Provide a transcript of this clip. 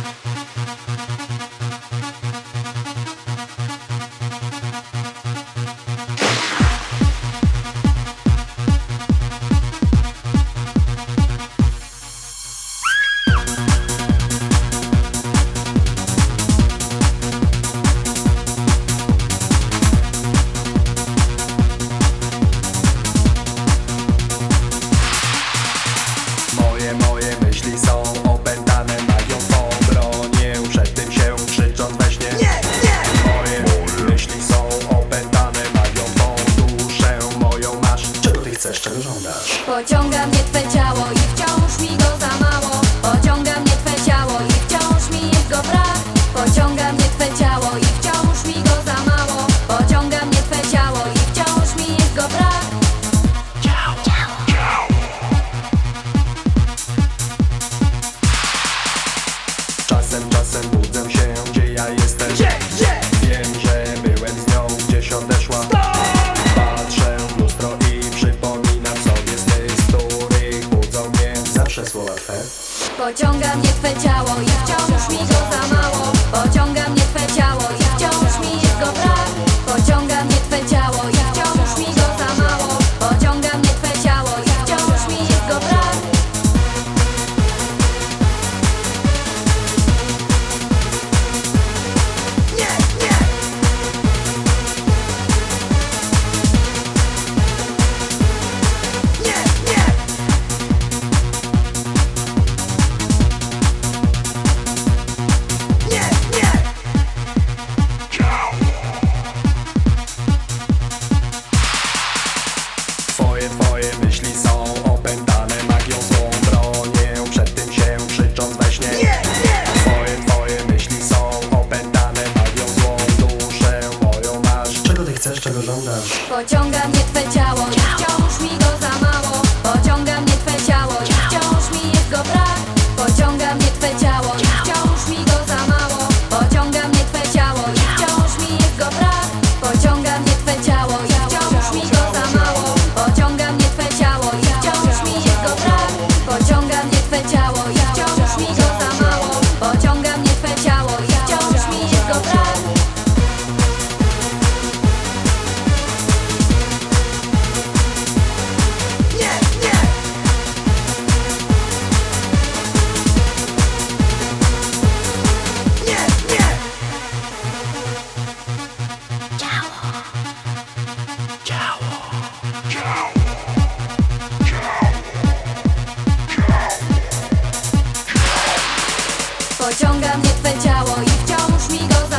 パラパラパラ。chcesz, czego żądasz. Pociąga mnie ciało Pociąga mnie twe ciało i wciąż mi go czego żądasz Pociąga mnie twe ciało. do Twe ciało i wciąż mi go